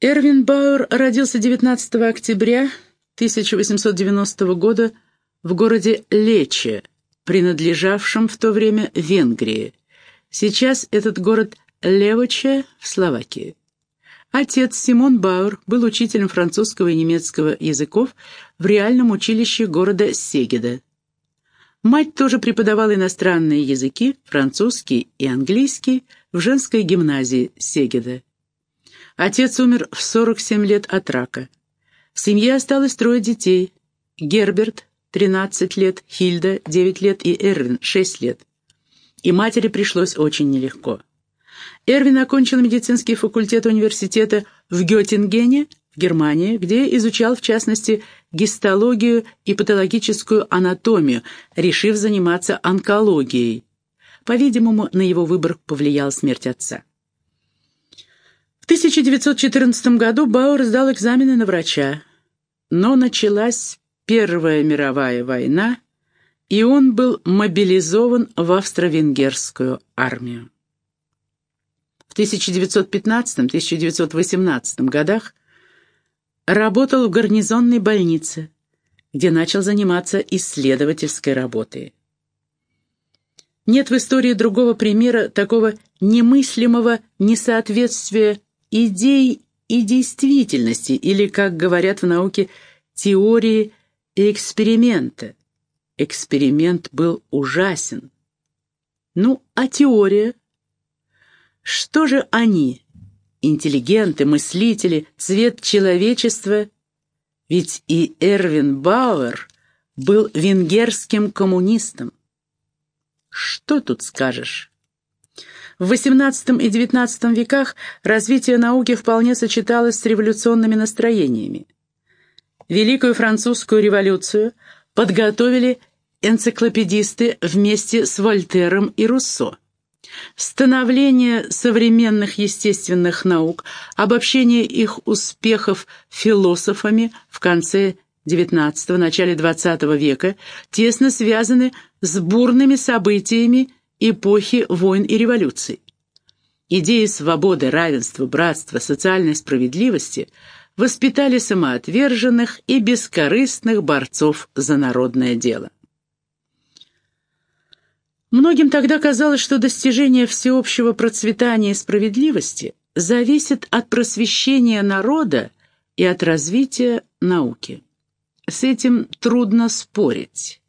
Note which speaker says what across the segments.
Speaker 1: Эрвин Бауэр родился 19 октября 1890 года в городе Лече, принадлежавшем в то время Венгрии. Сейчас этот город Левоче в Словакии. Отец Симон Бауэр был учителем французского и немецкого языков в реальном училище города Сегеда. Мать тоже преподавала иностранные языки, французский и английский, в женской гимназии Сегеда. Отец умер в 47 лет от рака. В семье осталось трое детей. Герберт, 13 лет, Хильда, 9 лет и Эрвин, 6 лет. И матери пришлось очень нелегко. Эрвин окончил медицинский факультет университета в Геттингене, в Германии, где изучал, в частности, гистологию и патологическую анатомию, решив заниматься онкологией. По-видимому, на его выбор повлияла смерть отца. 1914 году Бауэр сдал экзамены на врача, но началась Первая мировая война, и он был мобилизован в австро-венгерскую армию. В 1915-1918 годах работал в гарнизонной больнице, где начал заниматься исследовательской работой. Нет в истории другого примера такого немыслимого несоответствия идей и действительности, или, как говорят в науке, теории и эксперимента. Эксперимент был ужасен. Ну, а теория? Что же они, интеллигенты, мыслители, цвет человечества? Ведь и Эрвин Бауэр был венгерским коммунистом. Что тут скажешь? В XVIII и XIX веках развитие науки вполне сочеталось с революционными настроениями. Великую французскую революцию подготовили энциклопедисты вместе с Вольтером и Руссо. Становление современных естественных наук, обобщение их успехов философами в конце XIX – начале XX века тесно связаны с бурными событиями эпохи войн и революций. Идеи свободы, равенства, братства, социальной справедливости воспитали самоотверженных и бескорыстных борцов за народное дело. Многим тогда казалось, что достижение всеобщего процветания и справедливости зависит от просвещения народа и от развития науки. С этим трудно спорить.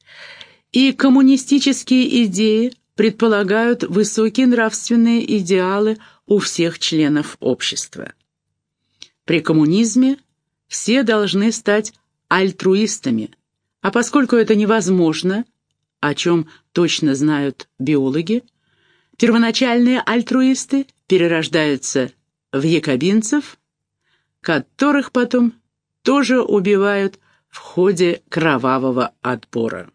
Speaker 1: И коммунистические идеи предполагают высокие нравственные идеалы у всех членов общества. При коммунизме все должны стать альтруистами, а поскольку это невозможно, о чем точно знают биологи, первоначальные альтруисты перерождаются в якобинцев, которых потом тоже убивают в ходе кровавого отбора.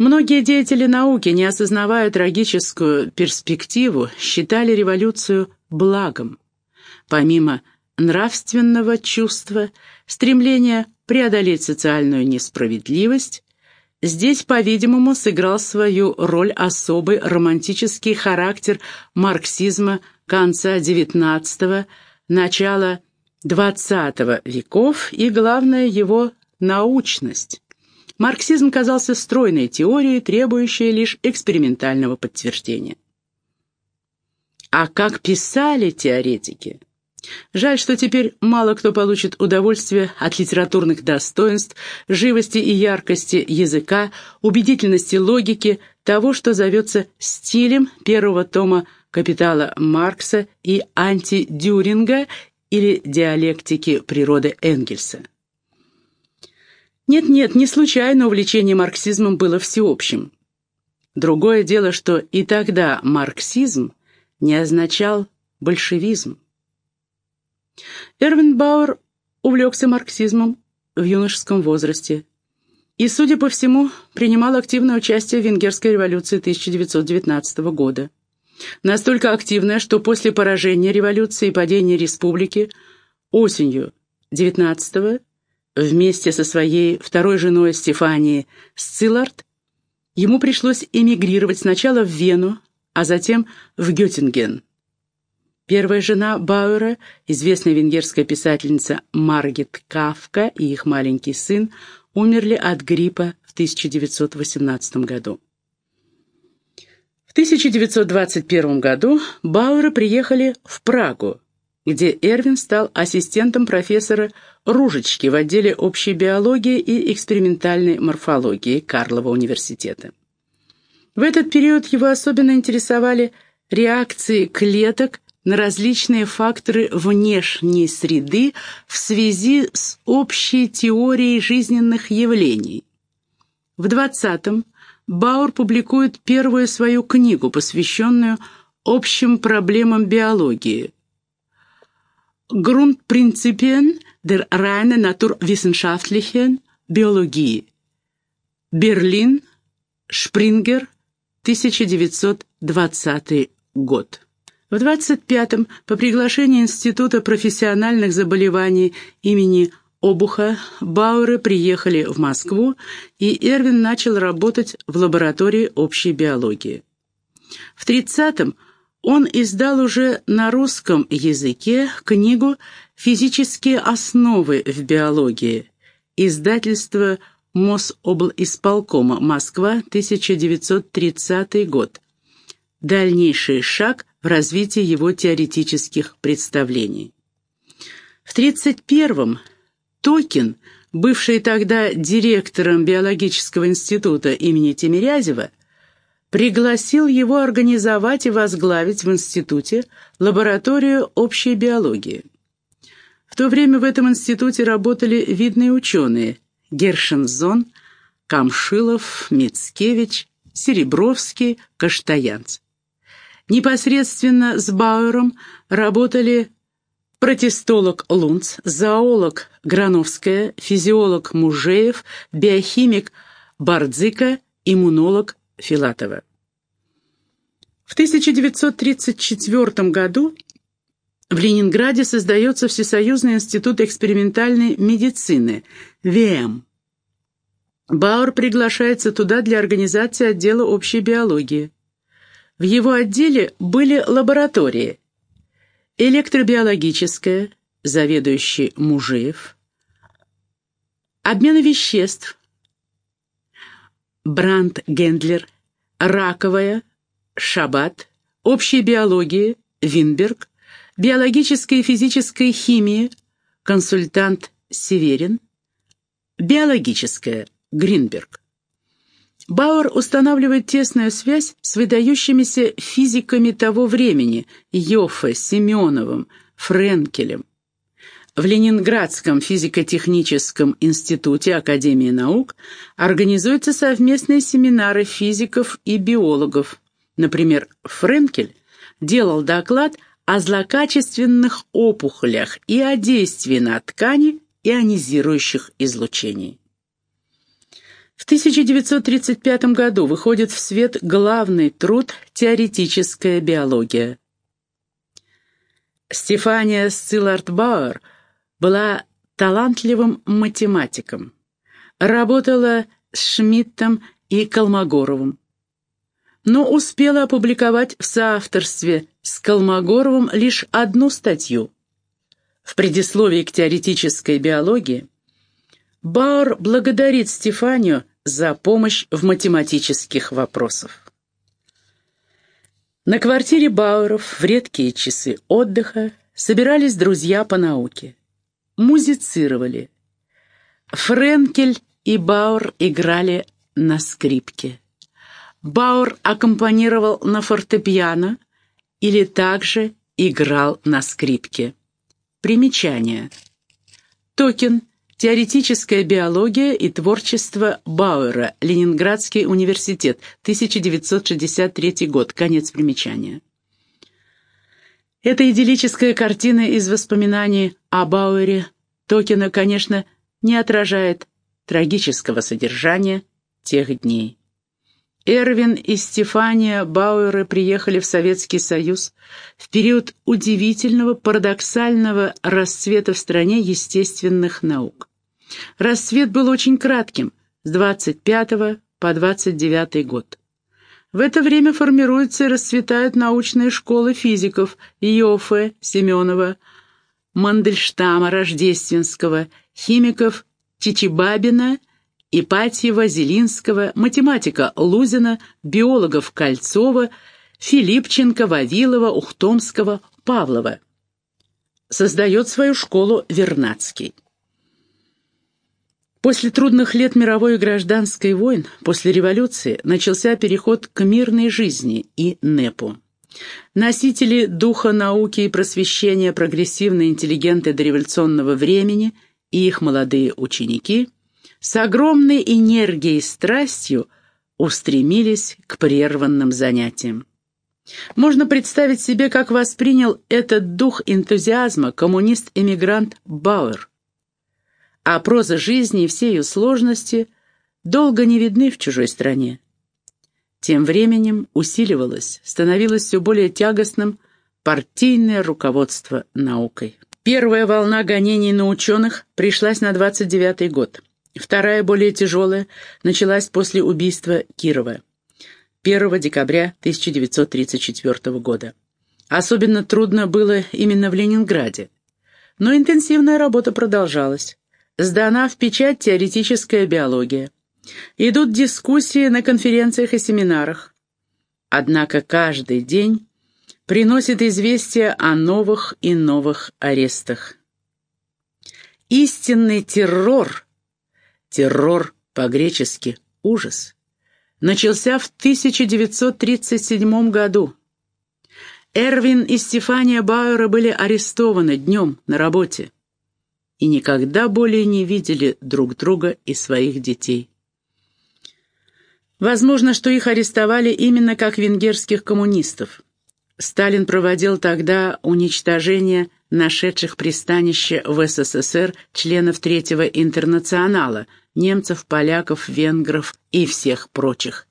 Speaker 1: Многие деятели науки, не осознавая трагическую перспективу, считали революцию благом. Помимо нравственного чувства, стремления преодолеть социальную несправедливость, здесь, по-видимому, сыграл свою роль особый романтический характер марксизма конца XIX – начала XX веков и, главное, его научность. Марксизм казался стройной теорией, требующей лишь экспериментального подтверждения. А как писали теоретики? Жаль, что теперь мало кто получит удовольствие от литературных достоинств, живости и яркости языка, убедительности логики, того, что зовется стилем первого тома «Капитала» Маркса и «Антидюринга» или «Диалектики природы» Энгельса. Нет-нет, не случайно увлечение марксизмом было всеобщим. Другое дело, что и тогда марксизм не означал большевизм. Эрвин Бауэр увлекся марксизмом в юношеском возрасте и, судя по всему, принимал активное участие в Венгерской революции 1919 года. Настолько активное, что после поражения революции и падения республики осенью 19 Вместе со своей второй женой Стефанией Сциллард ему пришлось эмигрировать сначала в Вену, а затем в Геттинген. Первая жена Бауэра, известная венгерская писательница Маргет Кавка и их маленький сын, умерли от гриппа в 1918 году. В 1921 году Бауэры приехали в Прагу, где Эрвин стал ассистентом профессора Ружечки в отделе общей биологии и экспериментальной морфологии Карлова университета. В этот период его особенно интересовали реакции клеток на различные факторы внешней среды в связи с общей теорией жизненных явлений. В 20-м Бауэр публикует первую свою книгу, посвященную общим проблемам биологии. Grundprinzipien der reinen naturwissenschaftlichen Biologie. Берлин, Шпрингер, 1920 год. В 25-м по приглашению Института профессиональных заболеваний имени Обуха Бауэры приехали в Москву, и Эрвин начал работать в лаборатории общей биологии. В 30-м он издал уже на русском языке книгу «Физические основы в биологии», издательство Мособлисполкома, Москва, 1930 год. Дальнейший шаг в развитии его теоретических представлений. В 1931-м Токин, бывший тогда директором биологического института имени Тимирязева, пригласил его организовать и возглавить в институте лабораторию общей биологии. В то время в этом институте работали видные ученые Гершензон, Камшилов, Мицкевич, Серебровский, Каштаянц. Непосредственно с Бауэром работали протестолог Лунц, зоолог Грановская, физиолог Мужеев, биохимик Бардзика, иммунолог Филатова. В 1934 году в Ленинграде создается Всесоюзный институт экспериментальной медицины, ВМ. Бауэр приглашается туда для организации отдела общей биологии. В его отделе были лаборатории электробиологическая, заведующий Мужеев, обмена веществ, Бранд Гендлер, раковая, Шабат, общая биология, Винберг, биологическая и физическая химия, консультант Северин, биологическая, Гринберг. Бауэр устанавливает тесную связь с выдающимися физиками того времени Йоффе, Семеновым, Френкелем. В Ленинградском физико-техническом институте Академии наук организуются совместные семинары физиков и биологов. Например, Френкель делал доклад о злокачественных опухолях и о действии на ткани ионизирующих излучений. В 1935 году выходит в свет главный труд «Теоретическая биология». Стефания Сциллард-Бауэр была талантливым математиком. Работала с Шмидтом и Колмогоровым. Но успела опубликовать в соавторстве с Колмогоровым лишь одну статью. В предисловии к теоретической биологии Бауэр благодарит Стефанию за помощь в математических вопросах. На квартире Бауэров в редкие часы отдыха собирались друзья по науке. Музицировали. Френкель и Бауэр играли на скрипке. Бауэр аккомпанировал на фортепиано или также играл на скрипке. Примечание. Токин Теоретическая биология и творчество Бауэра. Ленинградский университет. 1963 год. Конец примечания. Эта идиллическая картина из воспоминаний о Бауэре Токина, конечно, не отражает трагического содержания тех дней. Эрвин и Стефания Бауэры приехали в Советский Союз в период удивительного парадоксального расцвета в стране естественных наук. Рассвет был очень кратким, с 25 по 29 год. В это время формируются и расцветают научные школы физиков Йоффе, Семенова, Мандельштама, Рождественского, химиков Чичибабина, Ипатьева, Зелинского, математика Лузина, биологов Кольцова, Филипченко, Вавилова, Ухтомского, Павлова. Создает свою школу Вернадский. После трудных лет мировой и гражданской войн, после революции, начался переход к мирной жизни и НЭПу. Носители духа науки и просвещения прогрессивные интеллигенты дореволюционного времени и их молодые ученики с огромной энергией и страстью устремились к прерванным занятиям. Можно представить себе, как воспринял этот дух энтузиазма коммунист-эмигрант Бауэр а проза жизни и все ее сложности долго не видны в чужой стране. Тем временем усиливалось, становилось все более тягостным партийное руководство наукой. Первая волна гонений на ученых пришлась на 29-й год. Вторая, более тяжелая, началась после убийства Кирова 1 декабря 1934 года. Особенно трудно было именно в Ленинграде. Но интенсивная работа продолжалась. Сдана в печать теоретическая биология. Идут дискуссии на конференциях и семинарах. Однако каждый день приносит известие о новых и новых арестах. Истинный террор, террор по-гречески «ужас», начался в 1937 году. Эрвин и Стефания Бауэра были арестованы днем на работе и никогда более не видели друг друга и своих детей. Возможно, что их арестовали именно как венгерских коммунистов. Сталин проводил тогда уничтожение нашедших пристанище в СССР членов Третьего интернационала, немцев, поляков, венгров и всех прочих.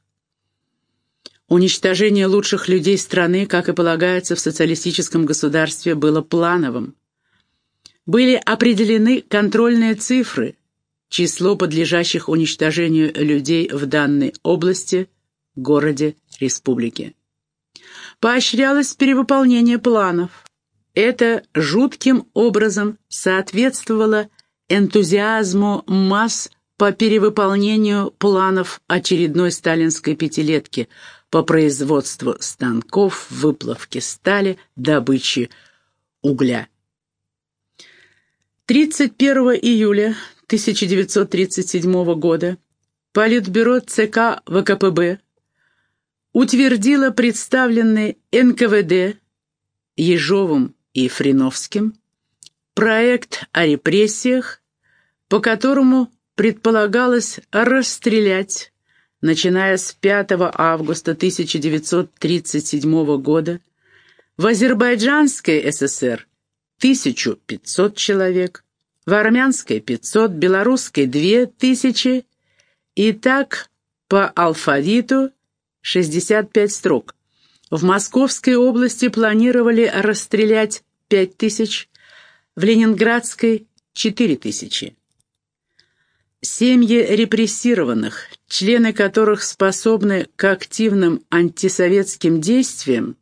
Speaker 1: Уничтожение лучших людей страны, как и полагается в социалистическом государстве, было плановым были определены контрольные цифры, число подлежащих уничтожению людей в данной области, городе, республике. Поощрялось перевыполнение планов. Это жутким образом соответствовало энтузиазму масс по перевыполнению планов очередной сталинской пятилетки по производству станков, выплавки стали, добычи угля. 31 июля 1937 года Политбюро ЦК ВКПБ утвердило представленный НКВД Ежовым и Фриновским проект о репрессиях, по которому предполагалось расстрелять, начиная с 5 августа 1937 года, в Азербайджанской ССР 1500 человек, в армянской 500, белорусской 2000 и так по алфавиту 65 строк. В Московской области планировали расстрелять 5000, в Ленинградской 4000. Семьи репрессированных, члены которых способны к активным антисоветским действиям,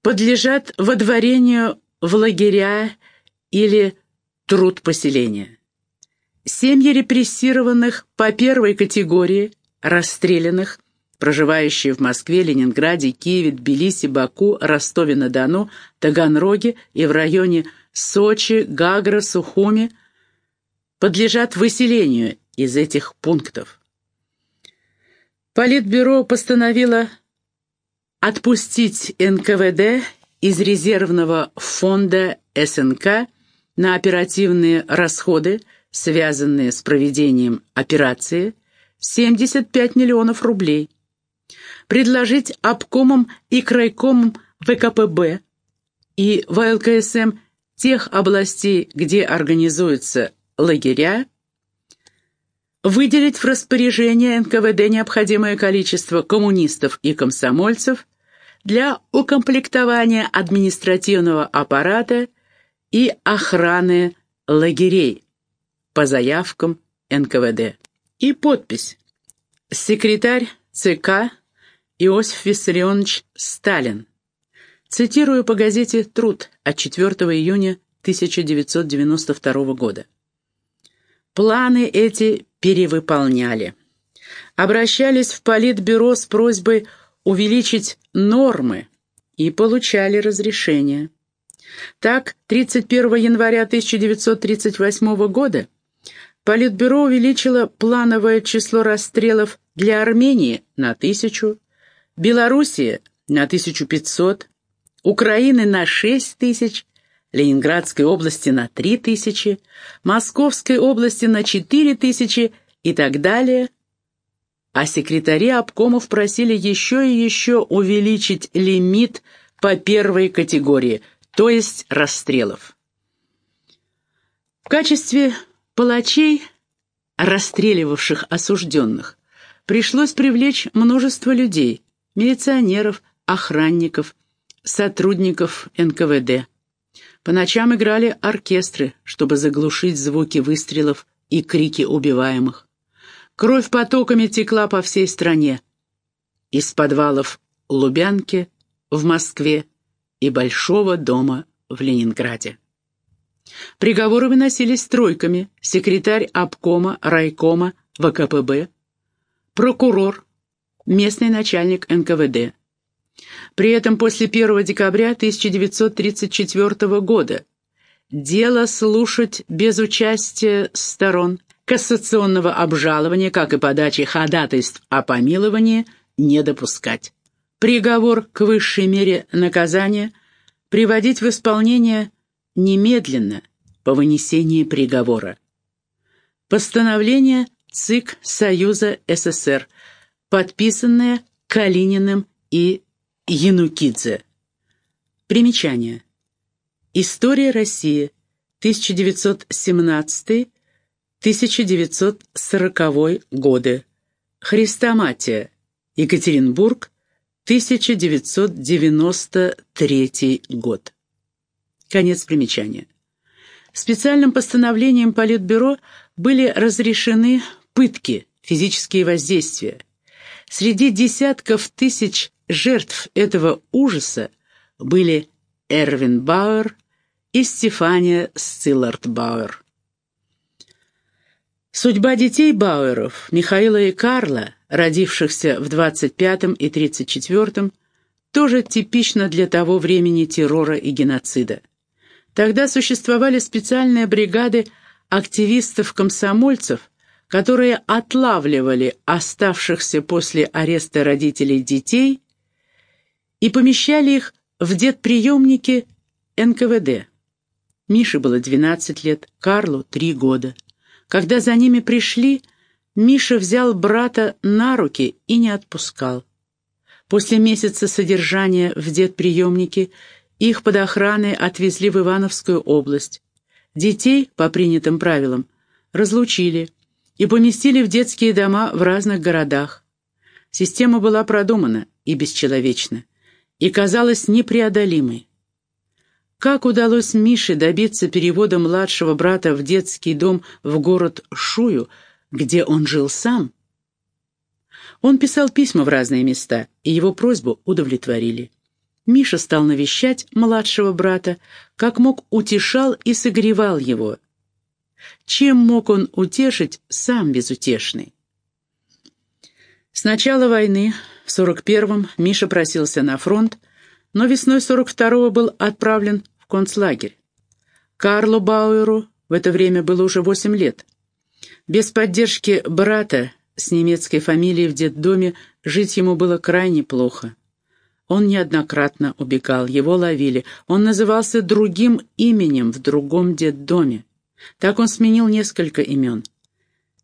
Speaker 1: подлежат водворению в лагеря или труд поселения. Семьи репрессированных по первой категории, расстрелянных, проживающие в Москве, Ленинграде, Киеве, Тбилиси, Баку, Ростове-на-Дону, Таганроге и в районе Сочи, Гагра, Сухуми, подлежат выселению из этих пунктов. Политбюро постановило отпустить НКВД из резервного фонда СНК на оперативные расходы, связанные с проведением операции, 75 миллионов рублей. Предложить обкомам и крайкомам ВКПБ и ВЛКСМ тех областей, где организуются лагеря, выделить в распоряжение НКВД необходимое количество коммунистов и комсомольцев для укомплектования административного аппарата и охраны лагерей по заявкам НКВД. И подпись. Секретарь ЦК Иосиф Виссарионович Сталин. Цитирую по газете «Труд» от 4 июня 1992 года. Планы эти перевыполняли. Обращались в Политбюро с просьбой увеличить нормы и получали разрешение. Так, 31 января 1938 года Политбюро увеличило плановое число расстрелов для Армении на тысячу, Белоруссии на 1500, Украины на 6 тысяч, Ленинградской области на 3 тысячи, Московской области на 4 тысячи и так далее. А секретари обкомов просили еще и еще увеличить лимит по первой категории, то есть расстрелов. В качестве Палачей, расстреливавших осужденных, пришлось привлечь множество людей, милиционеров, охранников, сотрудников НКВД. По ночам играли оркестры, чтобы заглушить звуки выстрелов и крики убиваемых. Кровь потоками текла по всей стране. Из подвалов Лубянки в Москве и Большого дома в Ленинграде. Приговоры выносились тройками, секретарь обкома, райкома, ВКПБ, прокурор, местный начальник НКВД. При этом после 1 декабря 1934 года дело слушать без участия сторон, кассационного обжалования, как и подачи ходатайств о помиловании, не допускать. Приговор к высшей мере наказания приводить в исполнение немедленно по вынесении приговора. Постановление ЦИК Союза СССР, подписанное Калининым и Янукидзе. Примечание. История России, 1917-1940 годы. Христоматия. Екатеринбург, 1993 год. Конец примечания. Специальным постановлением Политбюро были разрешены пытки, физические воздействия. Среди десятков тысяч жертв этого ужаса были Эрвин Бауэр и Стефания Стиллард Бауэр. Судьба детей Бауэров, Михаила и Карла, родившихся в 25-м и 34-м, тоже типична для того времени террора и геноцида. Тогда существовали специальные бригады активистов-комсомольцев, которые отлавливали оставшихся после ареста родителей детей и помещали их в детприемники НКВД. Мише было 12 лет, Карлу — 3 года. Когда за ними пришли, Миша взял брата на руки и не отпускал. После месяца содержания в детприемнике их под охраной отвезли в Ивановскую область. Детей, по принятым правилам, разлучили и поместили в детские дома в разных городах. Система была продумана и бесчеловечна, и казалась непреодолимой. Как удалось Мише добиться перевода младшего брата в детский дом в город Шую, где он жил сам? Он писал письма в разные места, и его просьбу удовлетворили. Миша стал навещать младшего брата, как мог утешал и согревал его. Чем мог он утешить сам безутешный? С начала войны, в 41-м, Миша просился на фронт, но весной 42-го был отправлен в концлагерь. Карлу Бауэру в это время было уже 8 лет. Без поддержки брата с немецкой фамилией в детдоме жить ему было крайне плохо. Он неоднократно убегал, его ловили. Он назывался другим именем в другом детдоме. Так он сменил несколько имен.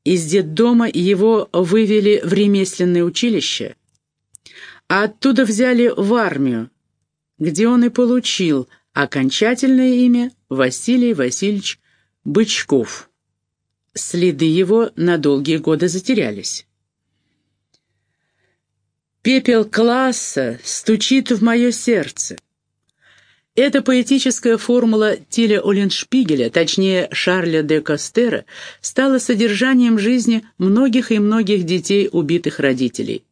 Speaker 1: Из детдома его вывели в ремесленное училище, а оттуда взяли в армию, где он и получил окончательное имя Василий Васильевич Бычков. Следы его на долгие годы затерялись. Пепел класса стучит в мое сердце. Эта поэтическая формула Тиля Оленшпигеля, точнее Шарля де Костера, стала содержанием жизни многих и многих детей убитых родителей.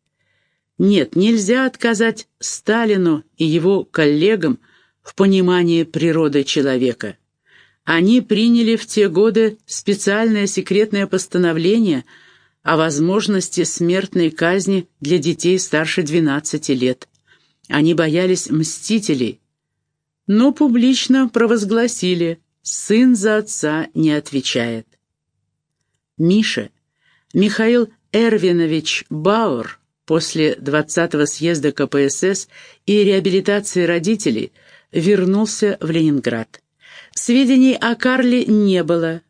Speaker 1: Нет, нельзя отказать Сталину и его коллегам в понимании природы человека. Они приняли в те годы специальное секретное постановление о возможности смертной казни для детей старше 12 лет. Они боялись мстителей, но публично провозгласили «сын за отца не отвечает». Миша, Михаил Эрвинович Бауэр, после 20-го съезда КПСС и реабилитации родителей, вернулся в Ленинград. Сведений о Карле не было.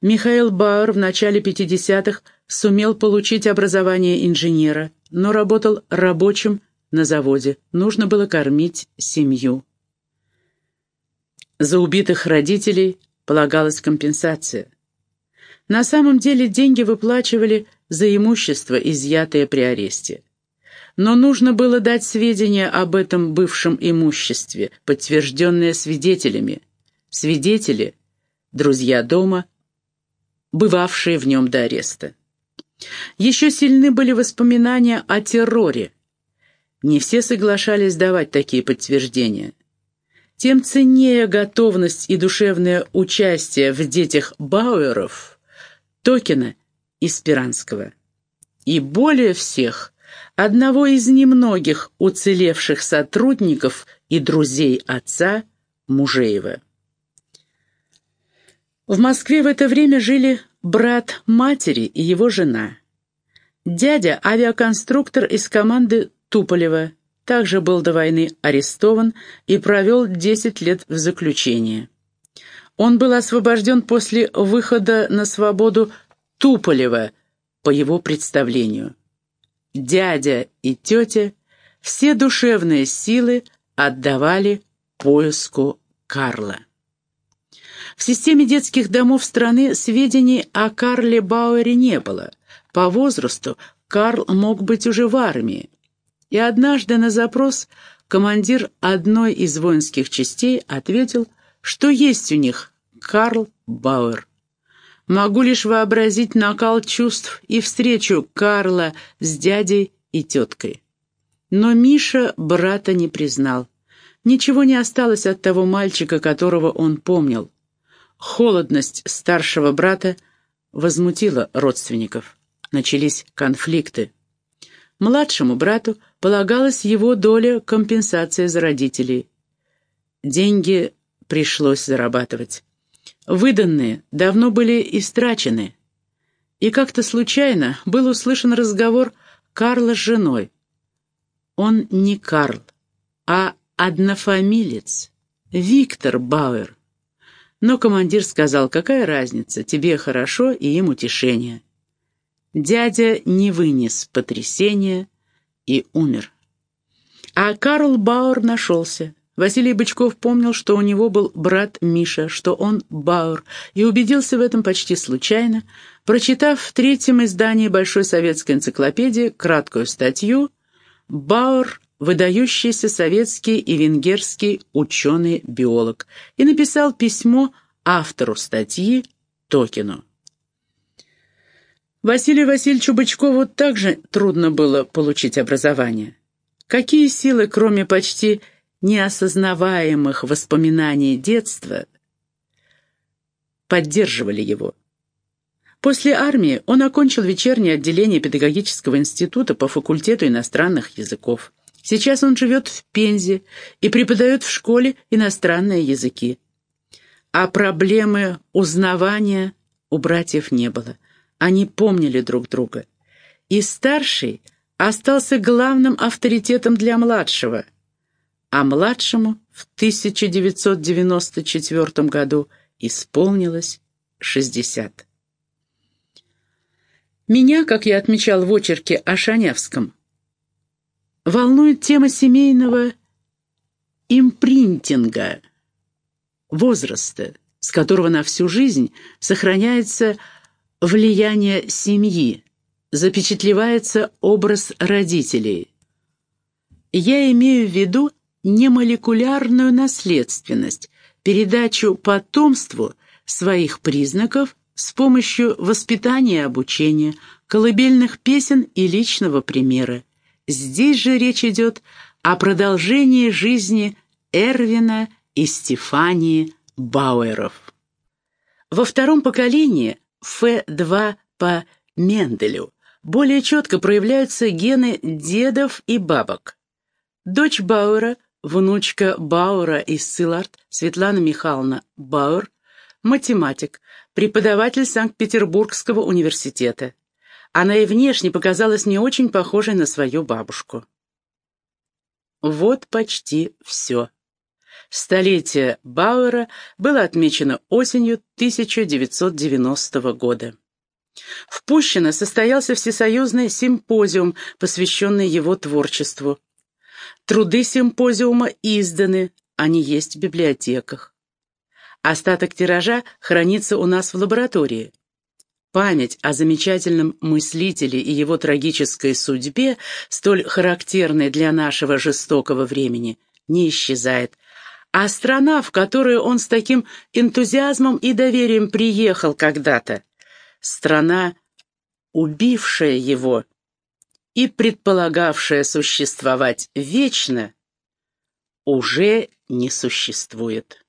Speaker 1: Михаил Бауэр в начале 50-х сумел получить образование инженера, но работал рабочим на заводе. Нужно было кормить семью. За убитых родителей полагалась компенсация. На самом деле деньги выплачивали за имущество, изъятое при аресте. Но нужно было дать сведения об этом бывшем имуществе, подтвержденные свидетелями. Свидетели – друзья дома, бывавшие в нем до ареста. Еще сильны были воспоминания о терроре. Не все соглашались давать такие подтверждения. Тем ценнее готовность и душевное участие в детях Бауэров, Токина и Спиранского. И более всех одного из немногих уцелевших сотрудников и друзей отца Мужеева. В Москве в это время жили брат матери и его жена. Дядя – авиаконструктор из команды Туполева, также был до войны арестован и провел 10 лет в заключении. Он был освобожден после выхода на свободу Туполева по его представлению. Дядя и тетя все душевные силы отдавали поиску Карла. В системе детских домов страны сведений о Карле Бауэре не было. По возрасту Карл мог быть уже в армии. И однажды на запрос командир одной из воинских частей ответил, что есть у них Карл Бауэр. Могу лишь вообразить накал чувств и встречу Карла с дядей и теткой. Но Миша брата не признал. Ничего не осталось от того мальчика, которого он помнил. Холодность старшего брата возмутила родственников. Начались конфликты. Младшему брату полагалась его доля компенсации за родителей. Деньги пришлось зарабатывать. Выданные давно были истрачены. И как-то случайно был услышан разговор Карла с женой. Он не Карл, а однофамилец, Виктор Бауэр. Но командир сказал, какая разница, тебе хорошо и им утешение. Дядя не вынес потрясения и умер. А Карл Бауэр нашелся. Василий Бычков помнил, что у него был брат Миша, что он Бауэр, и убедился в этом почти случайно, прочитав в третьем издании Большой советской энциклопедии краткую статью «Бауэр выдающийся советский и венгерский ученый-биолог, и написал письмо автору статьи Токину. Василию Васильевичу Бычкову также трудно было получить образование. Какие силы, кроме почти неосознаваемых воспоминаний детства, поддерживали его? После армии он окончил вечернее отделение педагогического института по факультету иностранных языков. Сейчас он живет в Пензе и преподает в школе иностранные языки. А проблемы узнавания у братьев не было. Они помнили друг друга. И старший остался главным авторитетом для младшего, а младшему в 1994 году исполнилось 60. Меня, как я отмечал в очерке о Шанявском, волнует тема семейного импринтинга, возраста, с которого на всю жизнь сохраняется влияние семьи, запечатлевается образ родителей. Я имею в виду не молекулярную наследственность, передачу потомству своих признаков с помощью воспитания и обучения, колыбельных песен и личного примера, Здесь же речь идет о продолжении жизни Эрвина и Стефании Бауэров. Во втором поколении Ф2 по Менделю более четко проявляются гены дедов и бабок. Дочь Бауэра, внучка Бауэра и Силард, Светлана Михайловна Бауэр, математик, преподаватель Санкт-Петербургского университета. Она и внешне показалась не очень похожей на свою бабушку. Вот почти все. Столетие Бауэра было отмечено осенью 1990 года. В Пущино состоялся всесоюзный симпозиум, посвященный его творчеству. Труды симпозиума изданы, они есть в библиотеках. Остаток тиража хранится у нас в лаборатории. Память о замечательном мыслителе и его трагической судьбе, столь характерной для нашего жестокого времени, не исчезает, а страна, в которую он с таким энтузиазмом и доверием приехал когда-то, страна, убившая его и предполагавшая существовать вечно, уже не существует.